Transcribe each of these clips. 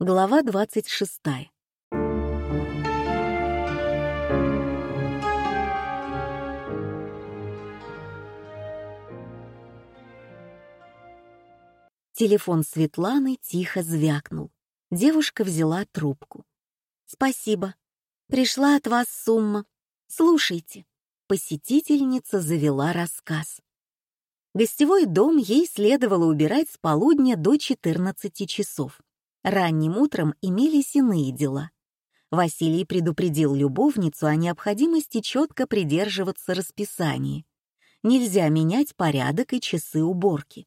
Глава 26. Телефон Светланы тихо звякнул. Девушка взяла трубку. «Спасибо. Пришла от вас сумма. Слушайте». Посетительница завела рассказ. Гостевой дом ей следовало убирать с полудня до 14 часов. Ранним утром имелись иные дела. Василий предупредил любовницу о необходимости четко придерживаться расписания. Нельзя менять порядок и часы уборки.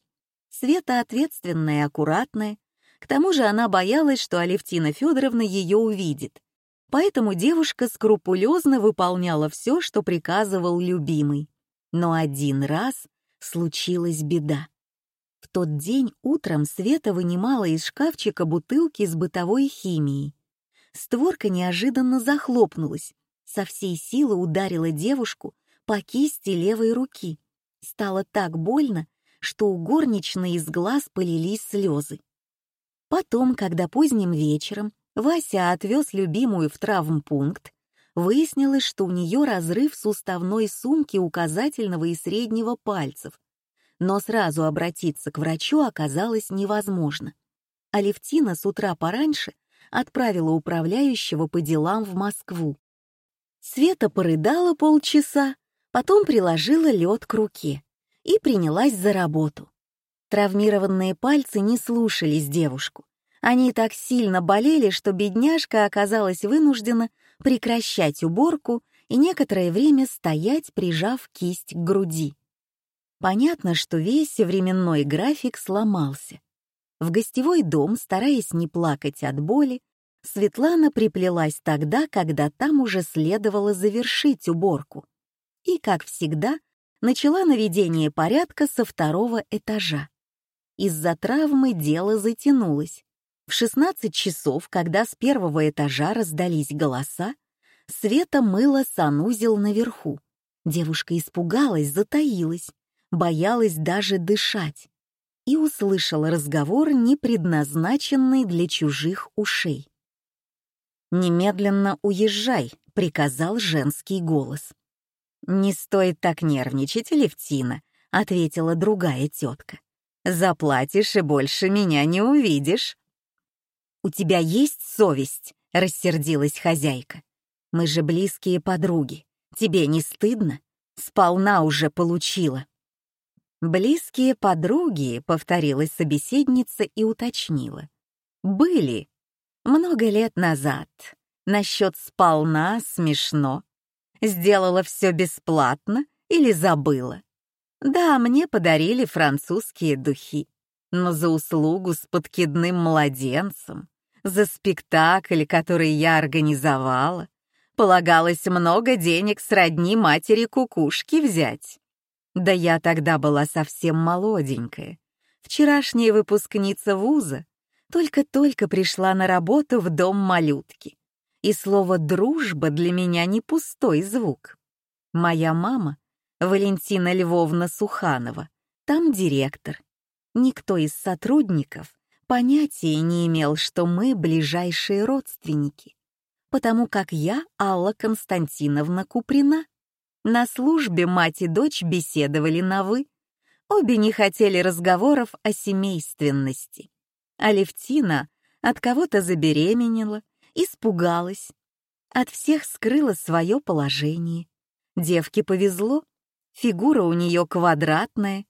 Света ответственная и аккуратная. К тому же она боялась, что Алевтина Федоровна ее увидит. Поэтому девушка скрупулезно выполняла все, что приказывал любимый. Но один раз случилась беда. Тот день утром Света вынимала из шкафчика бутылки с бытовой химией. Створка неожиданно захлопнулась, со всей силы ударила девушку по кисти левой руки. Стало так больно, что у горничной из глаз полились слезы. Потом, когда поздним вечером Вася отвез любимую в травмпункт, выяснилось, что у нее разрыв суставной сумки указательного и среднего пальцев, но сразу обратиться к врачу оказалось невозможно. Алевтина с утра пораньше отправила управляющего по делам в Москву. Света порыдала полчаса, потом приложила лед к руке и принялась за работу. Травмированные пальцы не слушались девушку. Они так сильно болели, что бедняжка оказалась вынуждена прекращать уборку и некоторое время стоять, прижав кисть к груди. Понятно, что весь временной график сломался. В гостевой дом, стараясь не плакать от боли, Светлана приплелась тогда, когда там уже следовало завершить уборку. И, как всегда, начала наведение порядка со второго этажа. Из-за травмы дело затянулось. В 16 часов, когда с первого этажа раздались голоса, Света мыла санузел наверху. Девушка испугалась, затаилась боялась даже дышать и услышала разговор, не предназначенный для чужих ушей. «Немедленно уезжай», — приказал женский голос. «Не стоит так нервничать, Левтина», — ответила другая тетка. «Заплатишь и больше меня не увидишь». «У тебя есть совесть?» — рассердилась хозяйка. «Мы же близкие подруги. Тебе не стыдно? Сполна уже получила». «Близкие подруги», — повторила собеседница и уточнила. «Были. Много лет назад. Насчет сполна смешно. Сделала все бесплатно или забыла. Да, мне подарили французские духи, но за услугу с подкидным младенцем, за спектакль, который я организовала, полагалось много денег сродни матери кукушки взять. Да я тогда была совсем молоденькая. Вчерашняя выпускница вуза только-только пришла на работу в дом малютки. И слово «дружба» для меня не пустой звук. Моя мама, Валентина Львовна Суханова, там директор. Никто из сотрудников понятия не имел, что мы ближайшие родственники, потому как я Алла Константиновна Куприна. На службе мать и дочь беседовали на «вы». Обе не хотели разговоров о семейственности. Алевтина от кого-то забеременела, испугалась. От всех скрыла свое положение. Девке повезло, фигура у нее квадратная,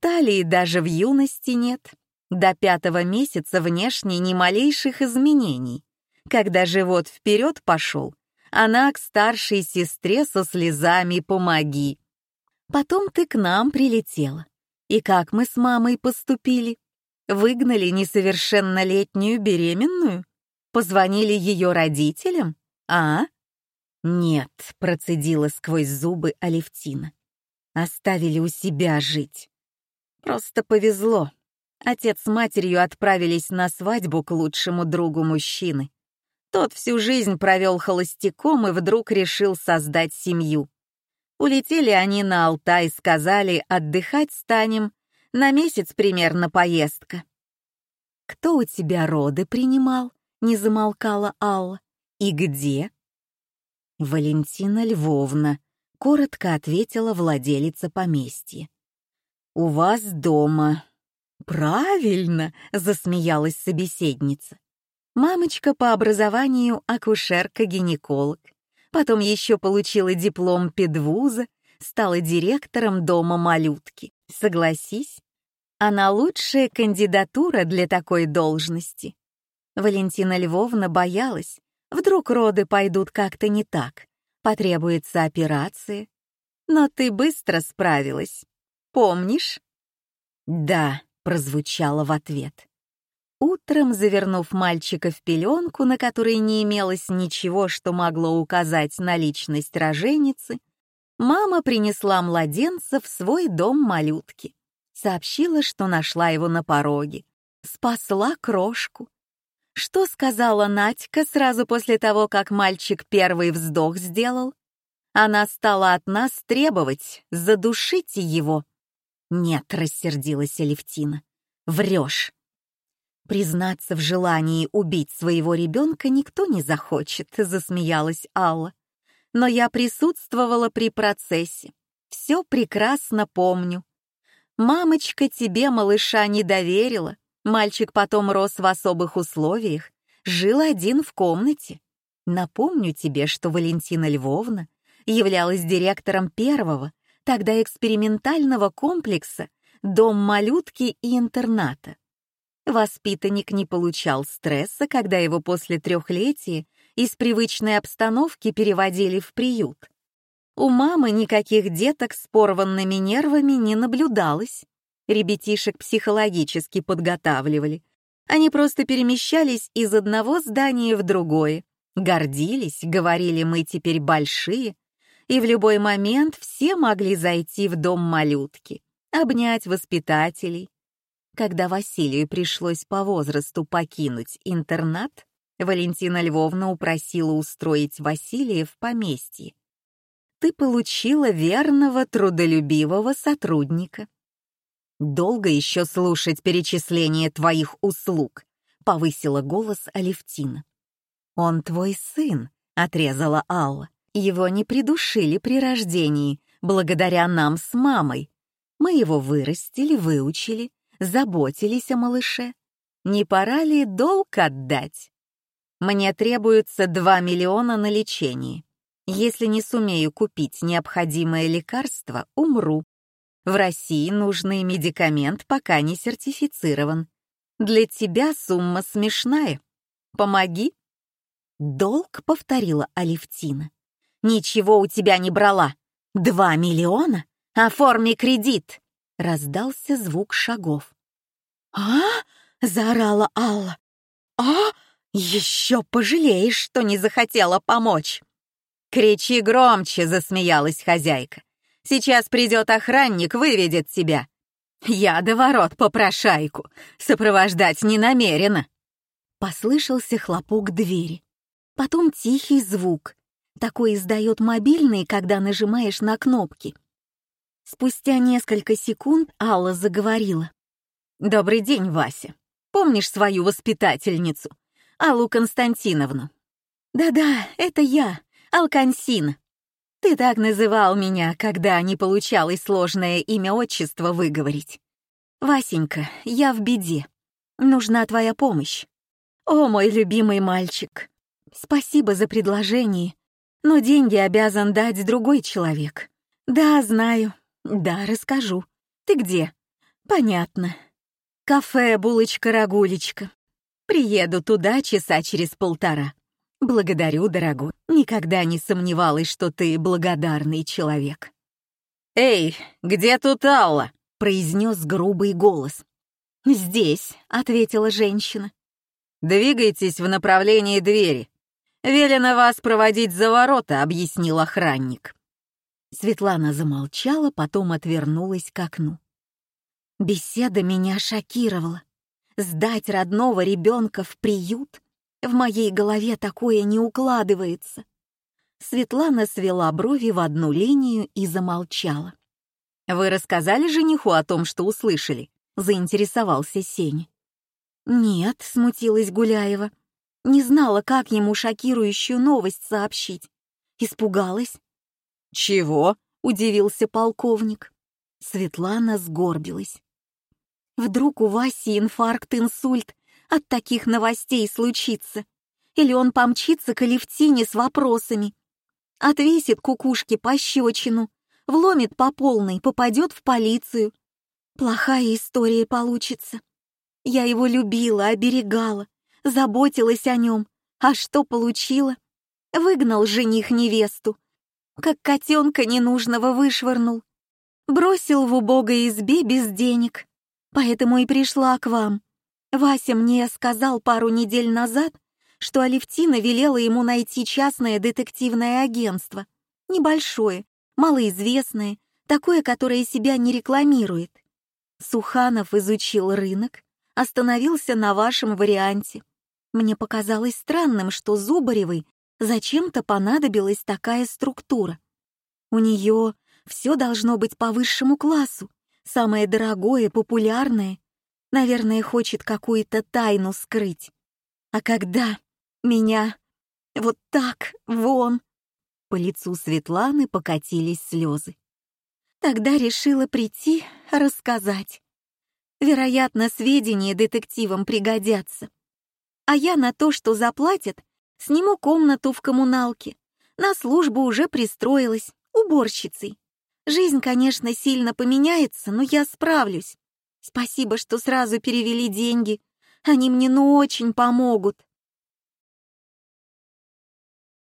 талии даже в юности нет. До пятого месяца внешне ни малейших изменений. Когда живот вперед пошел, она к старшей сестре со слезами «помоги». Потом ты к нам прилетела. И как мы с мамой поступили? Выгнали несовершеннолетнюю беременную? Позвонили ее родителям? А? Нет, процедила сквозь зубы Алевтина. Оставили у себя жить. Просто повезло. Отец с матерью отправились на свадьбу к лучшему другу мужчины. Тот всю жизнь провел холостяком и вдруг решил создать семью. Улетели они на Алтай, сказали, отдыхать станем, на месяц примерно поездка. «Кто у тебя роды принимал?» — не замолкала Алла. «И где?» «Валентина Львовна», — коротко ответила владелица поместья. «У вас дома». «Правильно», — засмеялась собеседница. Мамочка по образованию акушерка-гинеколог. Потом еще получила диплом педвуза, стала директором дома малютки. Согласись, она лучшая кандидатура для такой должности. Валентина Львовна боялась, вдруг роды пойдут как-то не так, потребуется операция. Но ты быстро справилась. Помнишь? Да, прозвучало в ответ. Утром, завернув мальчика в пеленку, на которой не имелось ничего, что могло указать на личность роженицы, мама принесла младенца в свой дом малютки. Сообщила, что нашла его на пороге. Спасла крошку. Что сказала Надька сразу после того, как мальчик первый вздох сделал? Она стала от нас требовать, задушите его. «Нет», — рассердилась Алевтина, — «врешь». Признаться в желании убить своего ребенка никто не захочет, засмеялась Алла. Но я присутствовала при процессе. Все прекрасно помню. Мамочка тебе малыша не доверила. Мальчик потом рос в особых условиях, жил один в комнате. Напомню тебе, что Валентина Львовна являлась директором первого, тогда экспериментального комплекса «Дом малютки» и интерната. Воспитанник не получал стресса, когда его после трехлетия из привычной обстановки переводили в приют. У мамы никаких деток с порванными нервами не наблюдалось. Ребятишек психологически подготавливали. Они просто перемещались из одного здания в другое, гордились, говорили «мы теперь большие», и в любой момент все могли зайти в дом малютки, обнять воспитателей, когда Василию пришлось по возрасту покинуть интернат, Валентина Львовна упросила устроить Василия в поместье. «Ты получила верного, трудолюбивого сотрудника». «Долго еще слушать перечисление твоих услуг», — повысила голос Алевтина. «Он твой сын», — отрезала Алла. «Его не придушили при рождении, благодаря нам с мамой. Мы его вырастили, выучили, заботились о малыше. Не пора ли долг отдать? Мне требуется 2 миллиона на лечение. Если не сумею купить необходимое лекарство, умру. В России нужный медикамент пока не сертифицирован. Для тебя сумма смешная. Помоги. Долг, повторила Алевтина. Ничего у тебя не брала. Два миллиона? Оформи кредит. Раздался звук шагов. «А?» — заорала Алла. «А? Еще пожалеешь, что не захотела помочь!» «Кричи громче!» — засмеялась хозяйка. «Сейчас придет охранник, выведет тебя!» «Я до ворот попрошайку, сопровождать не намерена!» Послышался хлопок двери. Потом тихий звук. Такой издает мобильный, когда нажимаешь на кнопки. Спустя несколько секунд Алла заговорила. «Добрый день, Вася. Помнишь свою воспитательницу, Аллу Константиновну?» «Да-да, это я, Алкансин. Ты так называл меня, когда не получалось сложное имя-отчество выговорить. Васенька, я в беде. Нужна твоя помощь. О, мой любимый мальчик. Спасибо за предложение, но деньги обязан дать другой человек. Да, знаю, «Да, расскажу. Ты где?» «Понятно. Кафе «Булочка-рагулечка». Приеду туда часа через полтора. Благодарю, дорогой. Никогда не сомневалась, что ты благодарный человек». «Эй, где тут Алла?» — произнес грубый голос. «Здесь», — ответила женщина. «Двигайтесь в направлении двери. Велено вас проводить за ворота», — объяснил охранник. Светлана замолчала, потом отвернулась к окну. Беседа меня шокировала. Сдать родного ребенка в приют? В моей голове такое не укладывается. Светлана свела брови в одну линию и замолчала. «Вы рассказали жениху о том, что услышали?» — заинтересовался Сеня. «Нет», — смутилась Гуляева. Не знала, как ему шокирующую новость сообщить. Испугалась. «Чего?» — удивился полковник. Светлана сгорбилась. Вдруг у Васи инфаркт, инсульт от таких новостей случится. Или он помчится к Алевтине с вопросами. Отвесит кукушке пощечину, вломит по полной, попадет в полицию. Плохая история получится. Я его любила, оберегала, заботилась о нем. А что получила? Выгнал жених невесту. Как котенка ненужного вышвырнул. Бросил в убогой избе без денег. Поэтому и пришла к вам. Вася мне сказал пару недель назад, что Алевтина велела ему найти частное детективное агентство. Небольшое, малоизвестное, такое, которое себя не рекламирует. Суханов изучил рынок, остановился на вашем варианте. Мне показалось странным, что Зубаревой зачем-то понадобилась такая структура. У нее все должно быть по высшему классу, самое дорогое, популярное. Наверное, хочет какую-то тайну скрыть. А когда меня вот так, вон. По лицу Светланы покатились слезы. Тогда решила прийти, рассказать. Вероятно, сведения детективам пригодятся. А я на то, что заплатят, сниму комнату в коммуналке. На службу уже пристроилась, уборщицей. Жизнь, конечно, сильно поменяется, но я справлюсь. Спасибо, что сразу перевели деньги. Они мне ну очень помогут.